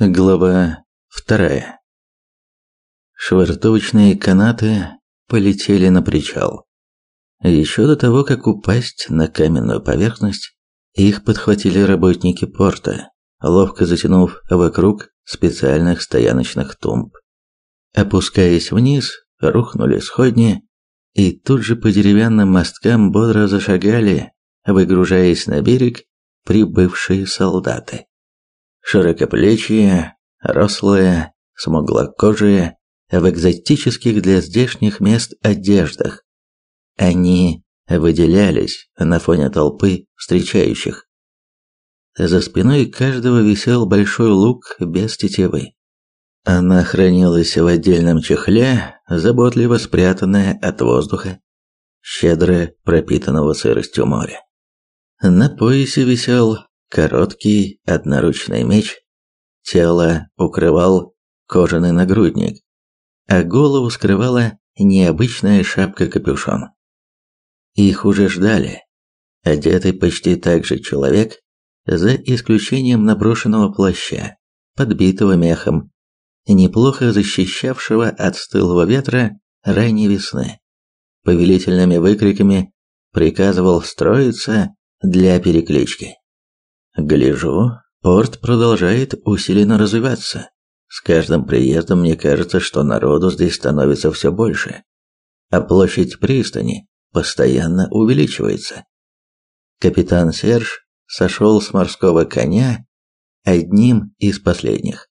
Глава вторая. Швартовочные канаты полетели на причал. Еще до того, как упасть на каменную поверхность, их подхватили работники порта, ловко затянув вокруг специальных стояночных тумб. Опускаясь вниз, рухнули сходни, и тут же по деревянным мосткам бодро зашагали, выгружаясь на берег, прибывшие солдаты широкоплечие, рослые, смуглокожие, в экзотических для здешних мест одеждах. Они выделялись на фоне толпы встречающих. За спиной каждого висел большой лук без тетивы. Она хранилась в отдельном чехле, заботливо спрятанная от воздуха, щедро пропитанного сыростью моря. На поясе висел короткий одноручный меч, тело укрывал кожаный нагрудник, а голову скрывала необычная шапка-капюшон. Их уже ждали. Одетый почти так же человек, за исключением наброшенного плаща, подбитого мехом, неплохо защищавшего от стылого ветра ранней весны. Повелительными выкриками приказывал строиться для переклички. Гляжу, порт продолжает усиленно развиваться. С каждым приездом мне кажется, что народу здесь становится все больше, а площадь пристани постоянно увеличивается. Капитан Серж сошел с морского коня одним из последних.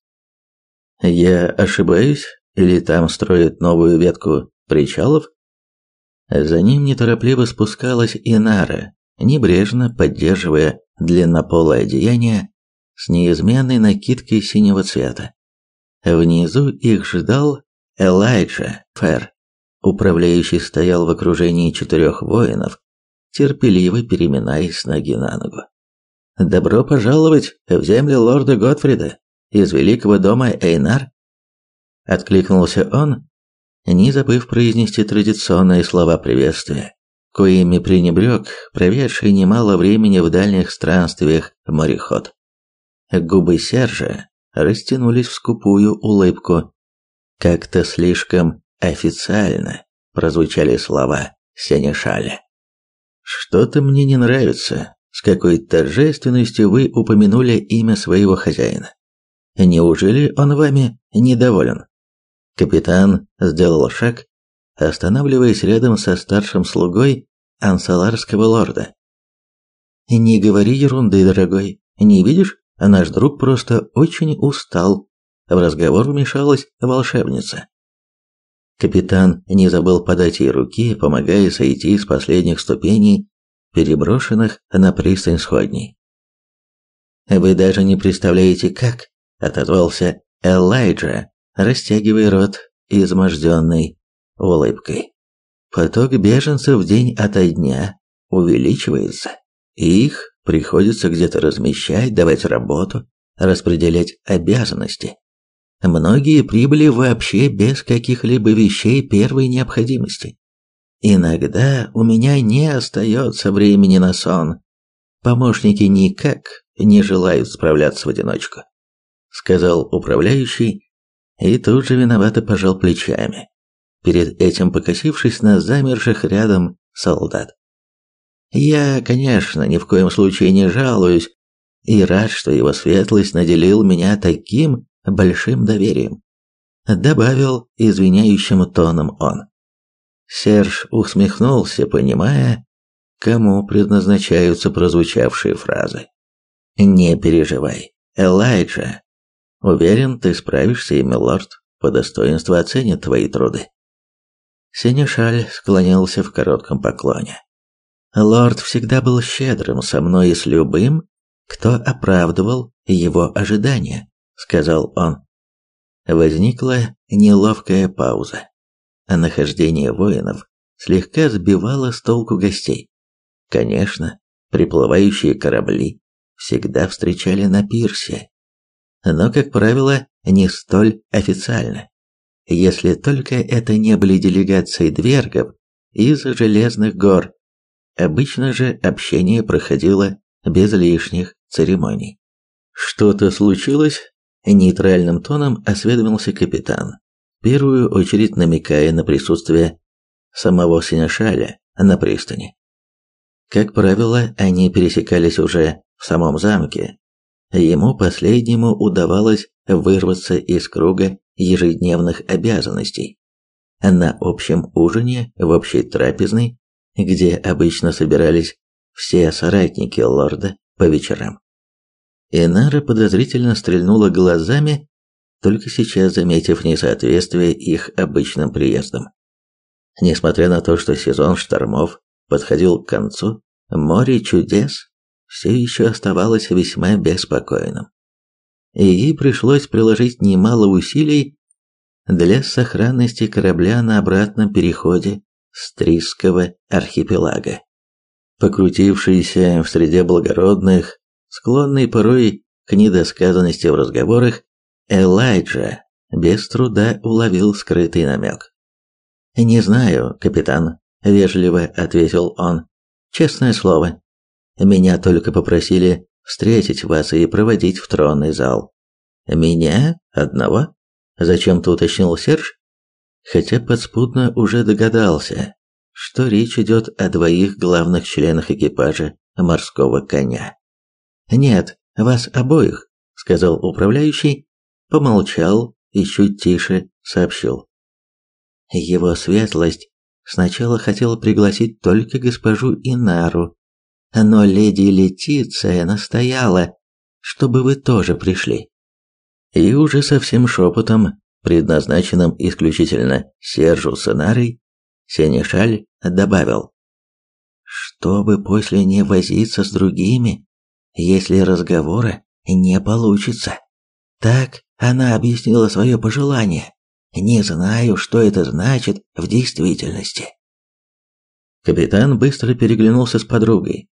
Я ошибаюсь, или там строят новую ветку причалов? За ним неторопливо спускалась Инара, небрежно поддерживая длиннополое одеяние с неизменной накидкой синего цвета. Внизу их ждал Элайджа Фер. Управляющий стоял в окружении четырех воинов, терпеливо переминаясь с ноги на ногу. «Добро пожаловать в земли лорда Готфрида из великого дома Эйнар!» Откликнулся он, не забыв произнести традиционные слова приветствия коими пренебрег проведший немало времени в дальних странствиях мореход. Губы Сержа растянулись в скупую улыбку. Как-то слишком официально прозвучали слова Сенешаля. «Что-то мне не нравится, с какой торжественностью вы упомянули имя своего хозяина. Неужели он вами недоволен?» Капитан сделал шаг, останавливаясь рядом со старшим слугой ансаларского лорда. «Не говори ерунды, дорогой. Не видишь, наш друг просто очень устал». В разговор вмешалась волшебница. Капитан не забыл подать ей руки, помогая сойти с последних ступеней, переброшенных на пристань сходней. «Вы даже не представляете, как!» – отозвался Элайджа, растягивая рот изможденной улыбкой. Поток беженцев день ото дня увеличивается. Их приходится где-то размещать, давать работу, распределять обязанности. Многие прибыли вообще без каких-либо вещей первой необходимости. Иногда у меня не остается времени на сон. Помощники никак не желают справляться в одиночку, сказал управляющий и тут же виновато пожал плечами перед этим покосившись на замерших рядом солдат. Я, конечно, ни в коем случае не жалуюсь и рад, что его светлость наделил меня таким большим доверием, добавил извиняющим тоном он. Серж усмехнулся, понимая, кому предназначаются прозвучавшие фразы. Не переживай, Элайджа. Уверен, ты справишься, и милорд по достоинству оценит твои труды. Сенешаль склонился в коротком поклоне. Лорд всегда был щедрым со мной и с любым, кто оправдывал его ожидания, сказал он. Возникла неловкая пауза. Нахождение воинов слегка сбивало с толку гостей. Конечно, приплывающие корабли всегда встречали на пирсе, но, как правило, не столь официально если только это не были делегации двергов из Железных гор. Обычно же общение проходило без лишних церемоний. «Что-то случилось?» Нейтральным тоном осведомился капитан, в первую очередь намекая на присутствие самого Синешаля на пристани. Как правило, они пересекались уже в самом замке. Ему последнему удавалось вырваться из круга ежедневных обязанностей. На общем ужине в общей трапезной, где обычно собирались все соратники лорда по вечерам. Инара подозрительно стрельнула глазами, только сейчас заметив несоответствие их обычным приездам. Несмотря на то, что сезон штормов подходил к концу, море чудес все еще оставалось весьма беспокойным. И пришлось приложить немало усилий для сохранности корабля на обратном переходе с Трисского архипелага. Покрутившийся в среде благородных, склонный порой к недосказанности в разговорах, Элайджа без труда уловил скрытый намек. «Не знаю, капитан», — вежливо ответил он. «Честное слово, меня только попросили встретить вас и проводить в тронный зал». «Меня? Одного?» — зачем-то уточнил Серж, хотя подспудно уже догадался, что речь идет о двоих главных членах экипажа морского коня. «Нет, вас обоих», — сказал управляющий, помолчал и чуть тише сообщил. Его светлость сначала хотел пригласить только госпожу Инару, но леди Летиция настояла, чтобы вы тоже пришли. И уже совсем шепотом, предназначенным исключительно Сержу с Инарой, Сенешаль добавил, чтобы после не возиться с другими, если разговора не получится. Так она объяснила свое пожелание. Не знаю, что это значит в действительности. Капитан быстро переглянулся с подругой.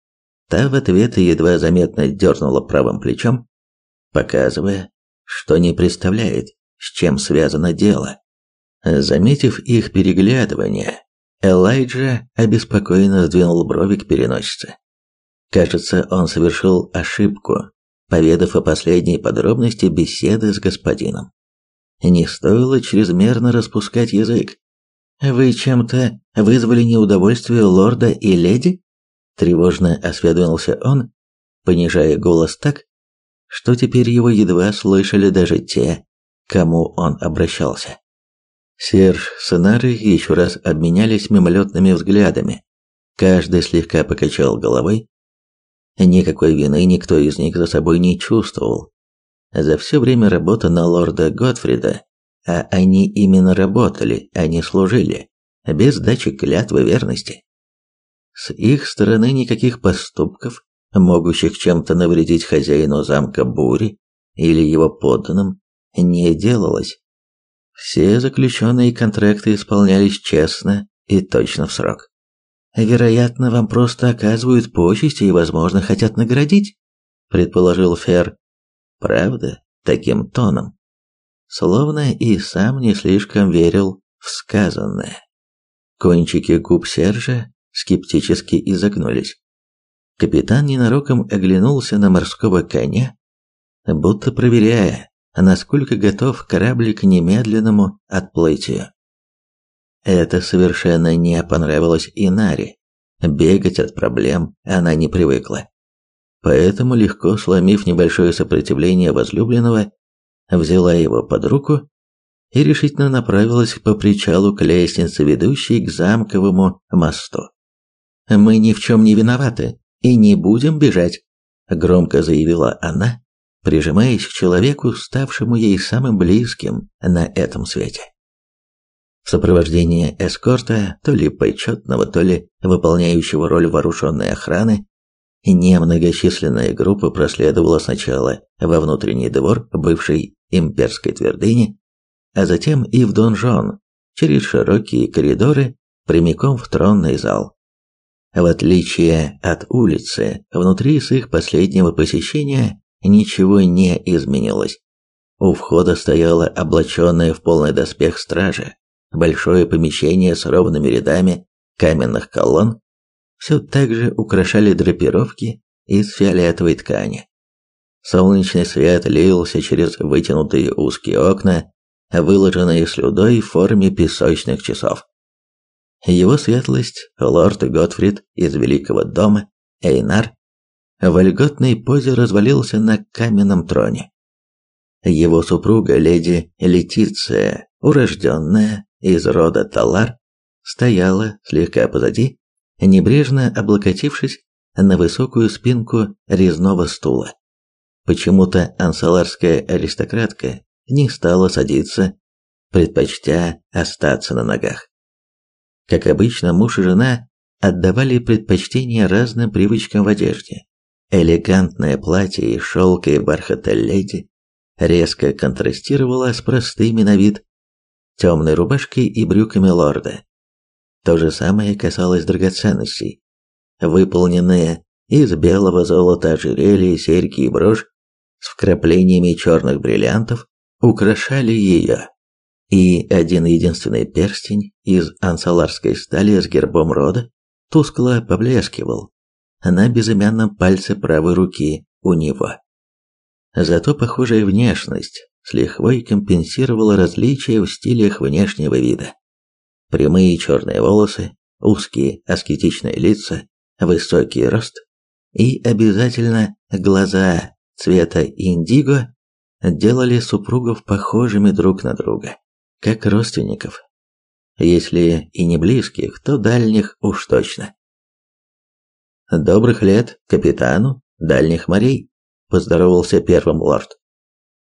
Та в ответ едва заметно дернула правым плечом, показывая, что не представляет, с чем связано дело. Заметив их переглядывание, Элайджа обеспокоенно сдвинул брови к переносице. Кажется, он совершил ошибку, поведав о последней подробности беседы с господином. Не стоило чрезмерно распускать язык. «Вы чем-то вызвали неудовольствие лорда и леди?» Тревожно осведомился он, понижая голос так, что теперь его едва слышали даже те, кому он обращался. Серж с Инарой еще раз обменялись мимолетными взглядами. Каждый слегка покачал головой. Никакой вины никто из них за собой не чувствовал. За все время работы на лорда Готфрида, а они именно работали, а не служили, без дачи клятвы верности. С их стороны никаких поступков, могущих чем-то навредить хозяину замка Бури или его подданным, не делалось. Все заключенные контракты исполнялись честно и точно в срок. Вероятно, вам просто оказывают почести и, возможно, хотят наградить, предположил Фер. Правда, таким тоном, словно и сам не слишком верил в сказанное. Кончики губ Сержа скептически изогнулись. Капитан ненароком оглянулся на морского коня, будто проверяя, насколько готов корабль к немедленному отплытию. Это совершенно не понравилось Инаре. Бегать от проблем она не привыкла. Поэтому, легко сломив небольшое сопротивление возлюбленного, взяла его под руку и решительно направилась по причалу к лестнице, ведущей к замковому мосту. «Мы ни в чем не виноваты и не будем бежать», – громко заявила она, прижимаясь к человеку, ставшему ей самым близким на этом свете. В сопровождении эскорта, то ли почетного, то ли выполняющего роль вооруженной охраны, Немногочисленная группа проследовала сначала во внутренний двор бывшей имперской твердыни, а затем и в донжон, через широкие коридоры, прямиком в тронный зал. В отличие от улицы, внутри с их последнего посещения ничего не изменилось. У входа стояла облаченная в полный доспех стража, большое помещение с ровными рядами каменных колонн, все так же украшали драпировки из фиолетовой ткани. Солнечный свет лился через вытянутые узкие окна, выложенные слюдой в форме песочных часов. Его светлость, лорд Готфрид из Великого дома, Эйнар, в вольготной позе развалился на каменном троне. Его супруга, леди Летиция, урожденная из рода Талар, стояла слегка позади, небрежно облокотившись на высокую спинку резного стула. Почему-то ансаларская аристократка не стала садиться, предпочтя остаться на ногах. Как обычно, муж и жена отдавали предпочтение разным привычкам в одежде. Элегантное платье из шелка и бархата леди резко контрастировало с простыми на вид темной рубашкой и брюками лорда. То же самое касалось драгоценностей. Выполненные из белого золота ожерелья, серьги и брошь с вкраплениями черных бриллиантов украшали ее, и один единственный перстень из ансаларской стали с гербом рода тускло поблескивал на безымянном пальце правой руки у него. Зато похожая внешность с лихвой компенсировала различия в стилях внешнего вида. Прямые черные волосы, узкие аскетичные лица, высокий рост и обязательно глаза цвета индиго делали супругов похожими друг на друга, как родственников. Если и не близких, то дальних уж точно. Добрых лет капитану дальних морей, поздоровался первым лорд.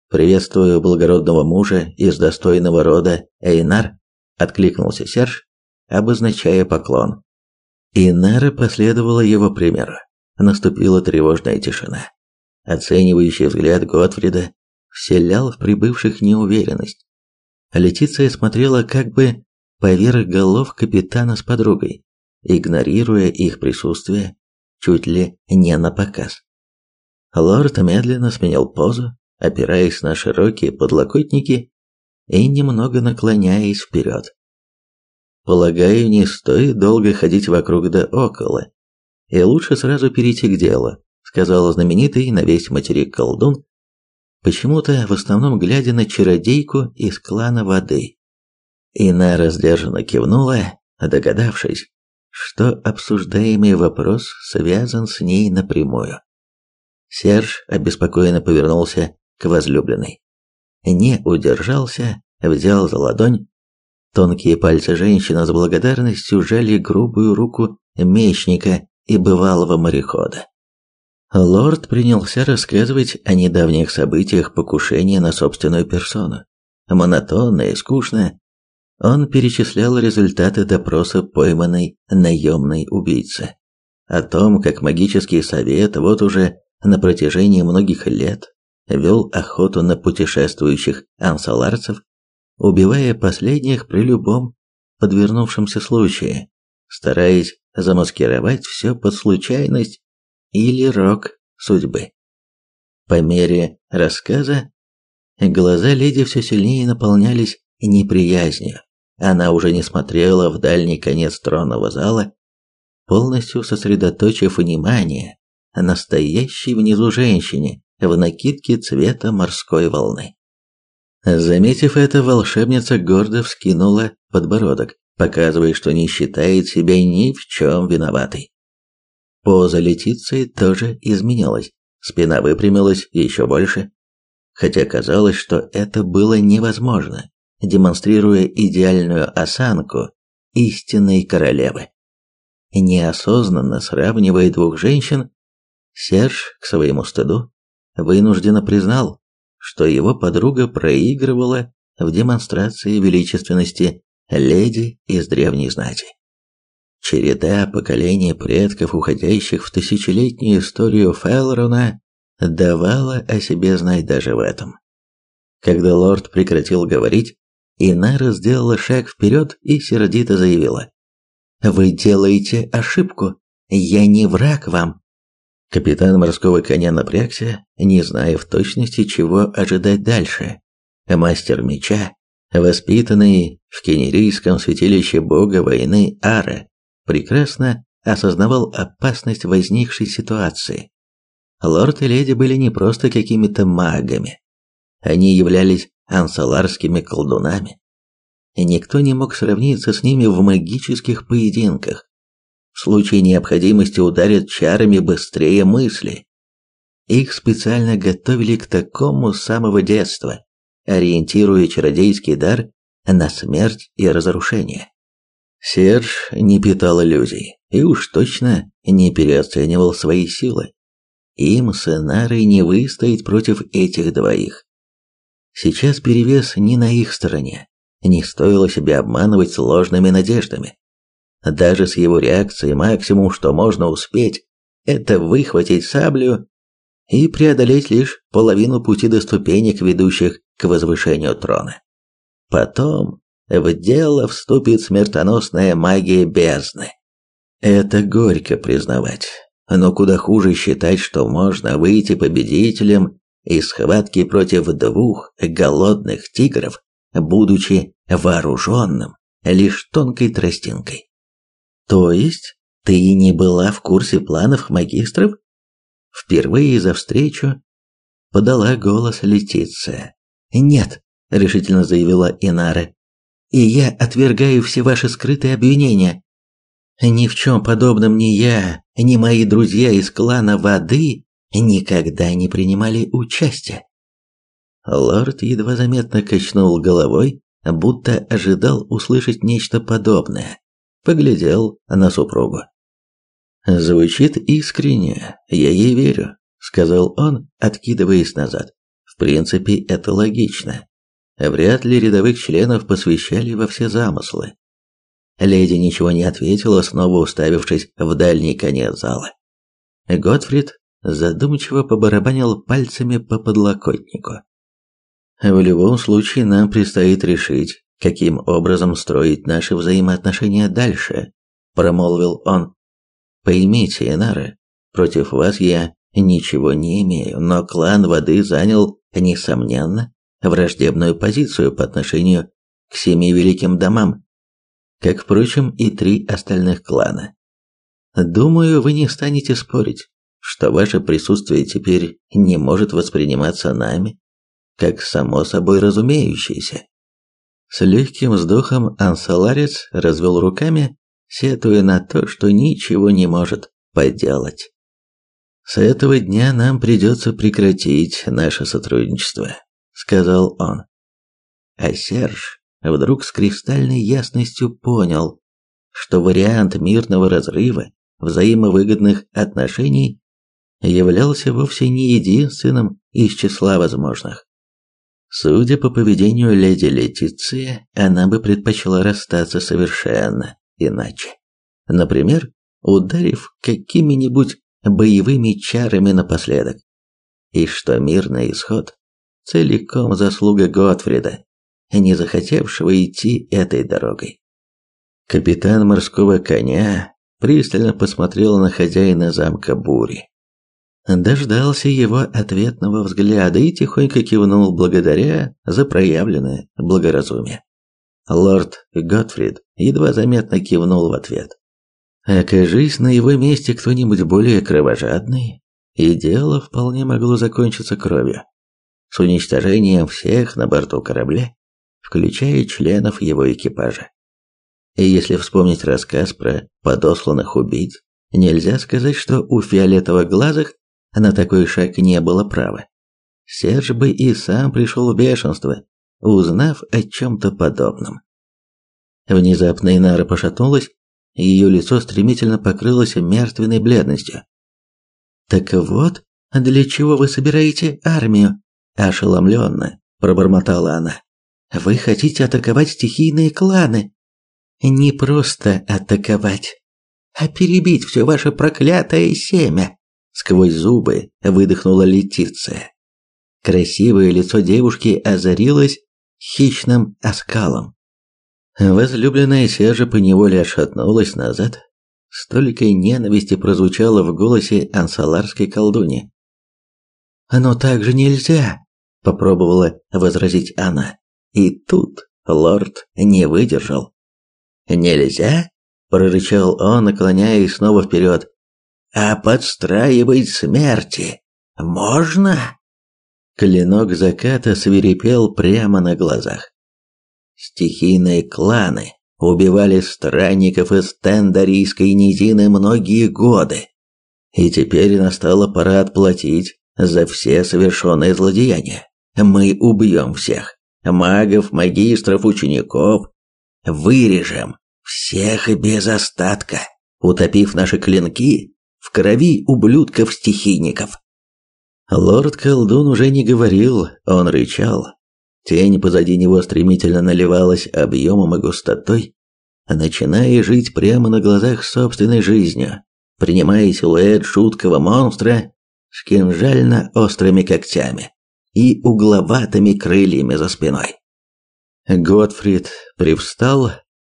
Приветствую благородного мужа из достойного рода Эйнар, откликнулся Серж, обозначая поклон. Инара последовала его примеру. Наступила тревожная тишина. Оценивающий взгляд Готфрида вселял в прибывших неуверенность. Летиция смотрела как бы поверх голов капитана с подругой, игнорируя их присутствие чуть ли не на показ. Лорд медленно сменил позу, опираясь на широкие подлокотники и немного наклоняясь вперед. Полагаю, не стоит долго ходить вокруг да около, и лучше сразу перейти к делу сказал знаменитый на весь материк колдун, почему-то в основном глядя на чародейку из клана воды. Ина сдержанно кивнула, догадавшись, что обсуждаемый вопрос связан с ней напрямую. Серж обеспокоенно повернулся к возлюбленной. Не удержался, взял за ладонь. Тонкие пальцы женщины с благодарностью сжали грубую руку мечника и бывалого морехода. Лорд принялся рассказывать о недавних событиях покушения на собственную персону. Монотонно и скучно он перечислял результаты допроса пойманной наемной убийцы. О том, как магический совет вот уже на протяжении многих лет вел охоту на путешествующих ансаларцев, убивая последних при любом подвернувшемся случае, стараясь замаскировать все под случайность или рок судьбы. По мере рассказа глаза леди все сильнее наполнялись неприязнью. Она уже не смотрела в дальний конец тронного зала, полностью сосредоточив внимание на стоящей внизу женщине в накидке цвета морской волны. Заметив это, волшебница гордо вскинула подбородок, показывая, что не считает себя ни в чем виноватой. Поза Летиции тоже изменилась, спина выпрямилась еще больше, хотя казалось, что это было невозможно, демонстрируя идеальную осанку истинной королевы. Неосознанно сравнивая двух женщин, Серж, к своему стыду, вынужденно признал, что его подруга проигрывала в демонстрации величественности леди из древней знати. Череда поколений предков, уходящих в тысячелетнюю историю Фелрона, давала о себе знать даже в этом. Когда лорд прекратил говорить, Инара сделала шаг вперед и сердито заявила. «Вы делаете ошибку. Я не враг вам». Капитан морского коня напрягся, не зная в точности, чего ожидать дальше. Мастер меча, воспитанный в кенерийском святилище бога войны Ара, прекрасно осознавал опасность возникшей ситуации. лорд и леди были не просто какими-то магами. Они являлись ансаларскими колдунами. Никто не мог сравниться с ними в магических поединках. В случае необходимости ударят чарами быстрее мысли. Их специально готовили к такому с самого детства, ориентируя чародейский дар на смерть и разрушение. Серж не питал иллюзий и уж точно не переоценивал свои силы. Им с Энарой не выстоять против этих двоих. Сейчас перевес не на их стороне. Не стоило себя обманывать сложными надеждами. Даже с его реакцией максимум, что можно успеть, это выхватить саблю и преодолеть лишь половину пути до ступенек, ведущих к возвышению трона. Потом в дело вступит смертоносная магия бездны. Это горько признавать, но куда хуже считать, что можно выйти победителем из схватки против двух голодных тигров, будучи вооруженным лишь тонкой тростинкой. То есть ты не была в курсе планов магистров? Впервые за встречу подала голос Летиция. Нет, решительно заявила Инара. И я отвергаю все ваши скрытые обвинения. Ни в чем подобном ни я, ни мои друзья из клана Воды никогда не принимали участия. Лорд едва заметно качнул головой, будто ожидал услышать нечто подобное. Поглядел на супругу. Звучит искренне, я ей верю, сказал он, откидываясь назад. В принципе, это логично. Вряд ли рядовых членов посвящали во все замыслы. Леди ничего не ответила, снова уставившись в дальний конец зала. Готфрид задумчиво побарабанил пальцами по подлокотнику. В любом случае нам предстоит решить, каким образом строить наши взаимоотношения дальше, промолвил он. Поймите, Энара, против вас я ничего не имею, но клан воды занял, несомненно, враждебную позицию по отношению к семи великим домам, как, впрочем, и три остальных клана. Думаю, вы не станете спорить, что ваше присутствие теперь не может восприниматься нами как само собой разумеющееся. С легким вздохом Ансаларец развел руками, сетуя на то, что ничего не может поделать. С этого дня нам придется прекратить наше сотрудничество сказал он. А Серж вдруг с кристальной ясностью понял, что вариант мирного разрыва взаимовыгодных отношений являлся вовсе не единственным из числа возможных. Судя по поведению леди Летиции, она бы предпочла расстаться совершенно иначе. Например, ударив какими-нибудь боевыми чарами напоследок. И что мирный исход целиком заслуга Готфрида, не захотевшего идти этой дорогой. Капитан морского коня пристально посмотрел на хозяина замка Бури. Дождался его ответного взгляда и тихонько кивнул благодаря за проявленное благоразумие. Лорд Готфрид едва заметно кивнул в ответ. Окажись на его месте кто-нибудь более кровожадный, и дело вполне могло закончиться кровью с уничтожением всех на борту корабля, включая членов его экипажа. И если вспомнить рассказ про подосланных убийц, нельзя сказать, что у фиолетово-глазых на такой шаг не было права. Серж бы и сам пришел в бешенство, узнав о чем-то подобном. Внезапно Инара пошатнулась, и ее лицо стремительно покрылось мертвенной бледностью. «Так вот, для чего вы собираете армию?» Ошеломленно пробормотала она. Вы хотите атаковать стихийные кланы? Не просто атаковать, а перебить все ваше проклятое семя. Сквозь зубы выдохнула Летиция. Красивое лицо девушки озарилось хищным оскалом. Возлюбленная Сержа поневоле отшатнулась назад. Столько ненависти прозвучало в голосе ансаларской колдуни. «Но так же нельзя!» Попробовала возразить она. И тут лорд не выдержал. «Нельзя?» – прорычал он, наклоняясь снова вперед. «А подстраивать смерти Можно? Клинок заката свирепел прямо на глазах. Стихийные кланы убивали странников из Тендарийской низины многие годы. И теперь настала пора отплатить за все совершенные злодеяния. Мы убьем всех. Магов, магистров, учеников. Вырежем всех без остатка, утопив наши клинки в крови ублюдков-стихийников. Лорд-колдун уже не говорил, он рычал. Тень позади него стремительно наливалась объемом и густотой, начиная жить прямо на глазах собственной жизнью, принимая силуэт жуткого монстра с кинжально-острыми когтями и угловатыми крыльями за спиной. Готфрид привстал,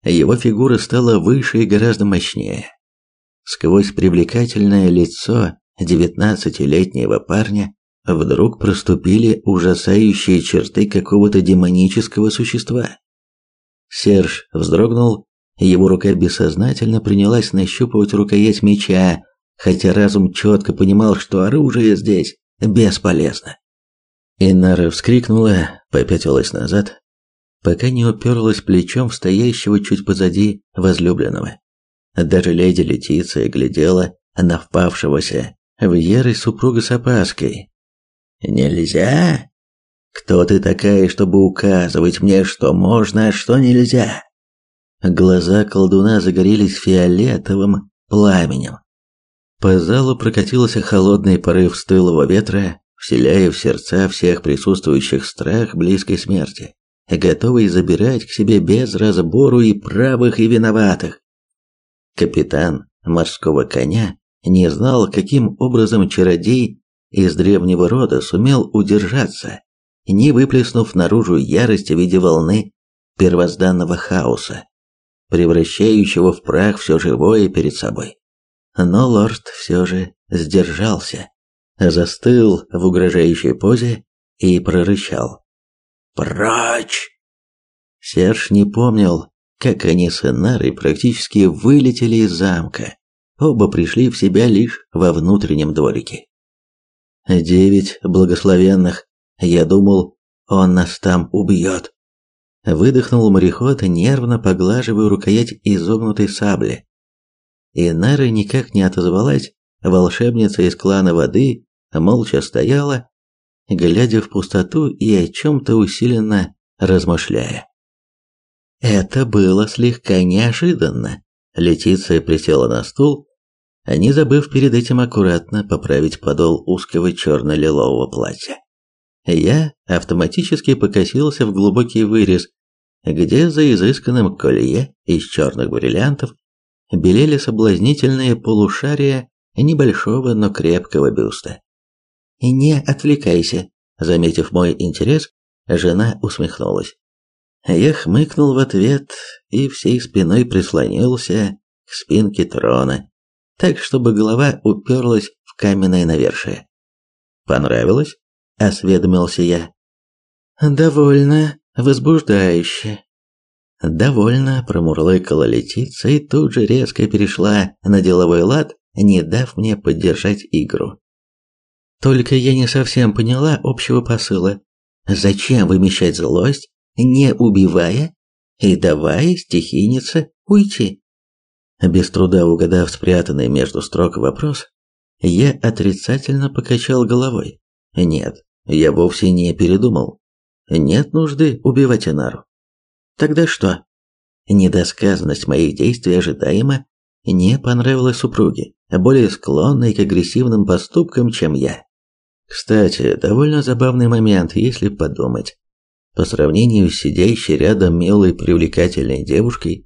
его фигура стала выше и гораздо мощнее. Сквозь привлекательное лицо девятнадцатилетнего парня вдруг проступили ужасающие черты какого-то демонического существа. Серж вздрогнул, его рука бессознательно принялась нащупывать рукоять меча, хотя разум четко понимал, что оружие здесь бесполезно. Инара вскрикнула, попятилась назад, пока не уперлась плечом в стоящего чуть позади возлюбленного. Даже леди Летиция глядела на впавшегося в ярость супруга с опаской. «Нельзя? Кто ты такая, чтобы указывать мне, что можно, а что нельзя?» Глаза колдуна загорелись фиолетовым пламенем. По залу прокатился холодный порыв стылого ветра, вселяя в сердца всех присутствующих страх близкой смерти, готовый забирать к себе без разбору и правых, и виноватых. Капитан морского коня не знал, каким образом чародей из древнего рода сумел удержаться, не выплеснув наружу ярость в виде волны первозданного хаоса, превращающего в прах все живое перед собой. Но лорд все же сдержался, застыл в угрожающей позе и прорычал. «Прочь!» Серж не помнил, как они с Энарой практически вылетели из замка. Оба пришли в себя лишь во внутреннем дворике. Девять благословенных. Я думал, он нас там убьет. Выдохнул мореход, нервно поглаживая рукоять изогнутой сабли. Инара никак не отозвалась, волшебница из клана воды молча стояла, глядя в пустоту и о чем-то усиленно размышляя. Это было слегка неожиданно. Летиция присела на стул, не забыв перед этим аккуратно поправить подол узкого черно-лилового платья. Я автоматически покосился в глубокий вырез, где за изысканным колье из черных бриллиантов белели соблазнительные полушария небольшого, но крепкого бюста. «Не отвлекайся», заметив мой интерес, жена усмехнулась. Я хмыкнул в ответ и всей спиной прислонился к спинке трона, так чтобы голова уперлась в каменное навершие. «Понравилось?» – осведомился я. «Довольно возбуждающе». Довольно промурлыкала Летица и тут же резко перешла на деловой лад, не дав мне поддержать игру. Только я не совсем поняла общего посыла. Зачем вымещать злость, не убивая и давая стихийнице уйти? Без труда угадав спрятанный между строк вопрос, я отрицательно покачал головой. Нет, я вовсе не передумал. Нет нужды убивать Инару. Тогда что? Недосказанность моих действий ожидаемо не понравилась супруге, более склонной к агрессивным поступкам, чем я. Кстати, довольно забавный момент, если подумать. По сравнению с сидящей рядом милой привлекательной девушкой,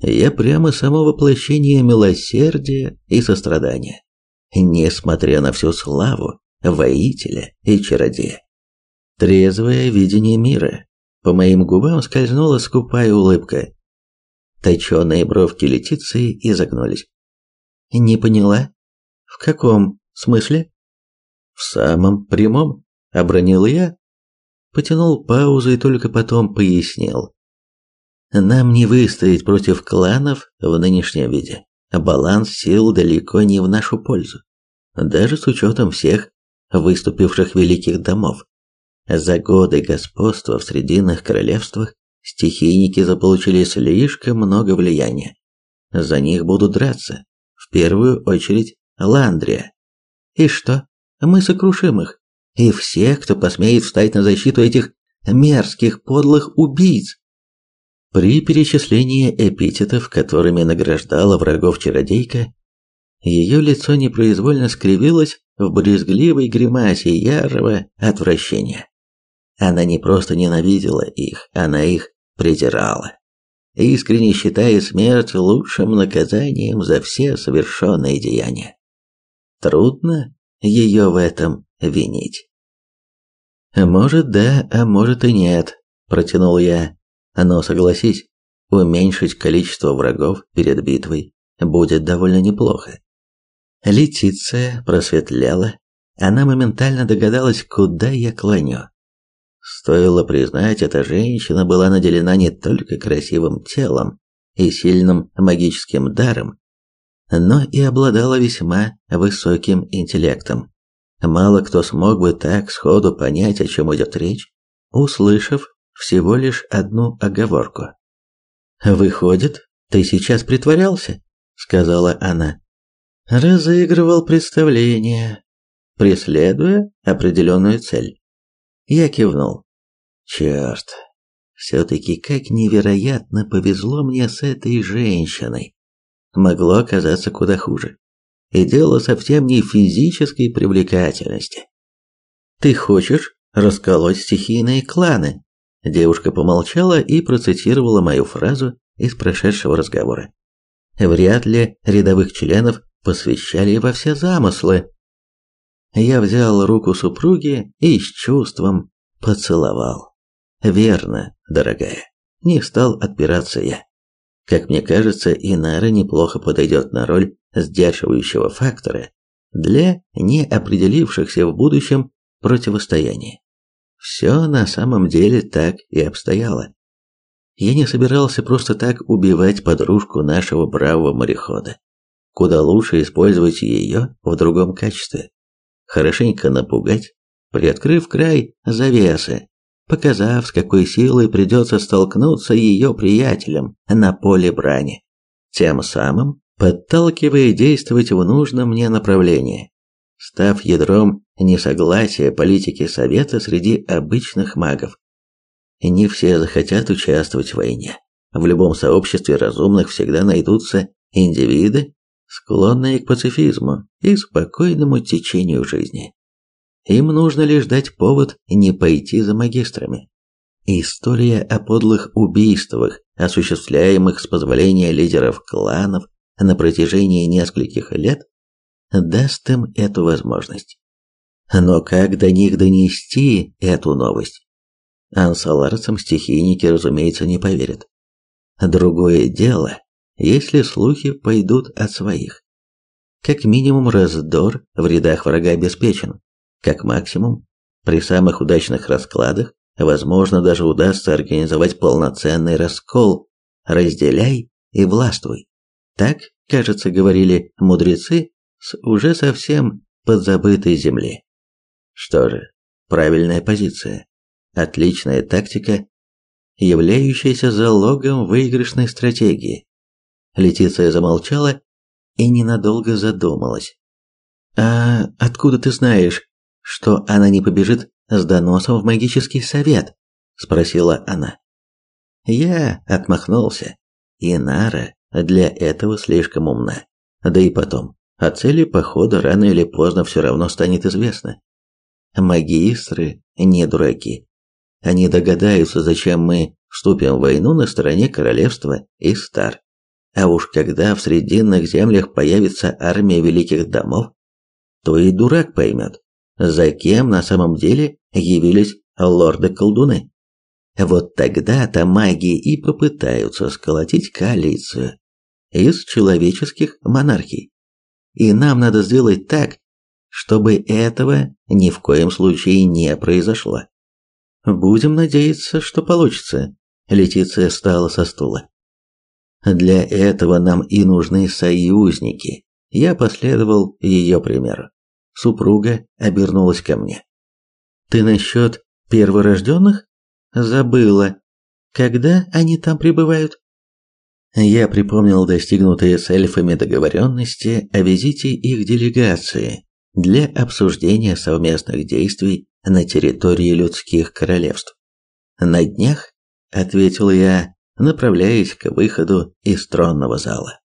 я прямо само воплощение милосердия и сострадания, несмотря на всю славу воителя и чародея. Трезвое видение мира. По моим губам скользнула скупая улыбка. Точеные бровки Летиции изогнулись. «Не поняла? В каком смысле?» В самом прямом, обронил я, потянул паузу и только потом пояснил. Нам не выстоять против кланов в нынешнем виде. Баланс сил далеко не в нашу пользу. Даже с учетом всех выступивших великих домов. За годы господства в Срединных королевствах стихийники заполучили слишком много влияния. За них будут драться. В первую очередь Ландрия. И что? Мы сокрушим их. И всех, кто посмеет встать на защиту этих мерзких подлых убийц. При перечислении эпитетов, которыми награждала врагов чародейка, ее лицо непроизвольно скривилось в брезгливой гримасе ярого отвращения. Она не просто ненавидела их, она их презирала, искренне считая смерть лучшим наказанием за все совершенные деяния. Трудно ее в этом винить. «Может, да, а может и нет», – протянул я. «Но согласись, уменьшить количество врагов перед битвой будет довольно неплохо». Летиция просветляла. Она моментально догадалась, куда я клоню. Стоило признать, эта женщина была наделена не только красивым телом и сильным магическим даром, но и обладала весьма высоким интеллектом. Мало кто смог бы так сходу понять, о чем идет речь, услышав всего лишь одну оговорку. «Выходит, ты сейчас притворялся?» — сказала она. «Разыгрывал представление, преследуя определенную цель». Я кивнул. «Черт, все-таки как невероятно повезло мне с этой женщиной. Могло оказаться куда хуже. И дело совсем не в физической привлекательности. Ты хочешь расколоть стихийные кланы? Девушка помолчала и процитировала мою фразу из прошедшего разговора. Вряд ли рядовых членов посвящали во все замыслы. Я взял руку супруги и с чувством поцеловал. Верно, дорогая, не стал отпираться я. Как мне кажется, Инара неплохо подойдет на роль сдерживающего фактора для неопределившихся в будущем противостояний. Все на самом деле так и обстояло. Я не собирался просто так убивать подружку нашего бравого морехода. Куда лучше использовать ее в другом качестве. Хорошенько напугать, приоткрыв край завесы, показав, с какой силой придется столкнуться ее приятелям на поле брани. Тем самым подталкивая действовать в нужном мне направлении, став ядром несогласия политики Совета среди обычных магов. Не все захотят участвовать в войне. В любом сообществе разумных всегда найдутся индивиды, склонные к пацифизму и спокойному течению жизни. Им нужно лишь дать повод не пойти за магистрами. История о подлых убийствах, осуществляемых с позволения лидеров кланов, на протяжении нескольких лет даст им эту возможность. Но как до них донести эту новость? Ансаларцам стихийники, разумеется, не поверят. Другое дело, если слухи пойдут от своих. Как минимум раздор в рядах врага обеспечен. Как максимум, при самых удачных раскладах, возможно, даже удастся организовать полноценный раскол «разделяй и властвуй». Так, кажется, говорили мудрецы с уже совсем подзабытой земли. Что же, правильная позиция, отличная тактика, являющаяся залогом выигрышной стратегии. Летиция замолчала и ненадолго задумалась. «А откуда ты знаешь, что она не побежит с доносом в магический совет?» – спросила она. Я отмахнулся. Инара для этого слишком умна. Да и потом, о цели похода рано или поздно все равно станет известно. Магистры не дураки. Они догадаются, зачем мы вступим в войну на стороне королевства Истар. А уж когда в срединных землях появится армия великих домов, то и дурак поймет, за кем на самом деле явились лорды-колдуны. Вот тогда-то маги и попытаются сколотить коалицию из человеческих монархий. И нам надо сделать так, чтобы этого ни в коем случае не произошло. Будем надеяться, что получится. Летиция встала со стула. Для этого нам и нужны союзники. Я последовал ее примеру. Супруга обернулась ко мне. Ты насчет перворожденных? Забыла. Когда они там прибывают? Я припомнил достигнутые с эльфами договоренности о визите их делегации для обсуждения совместных действий на территории людских королевств. На днях, ответил я, направляясь к выходу из тронного зала.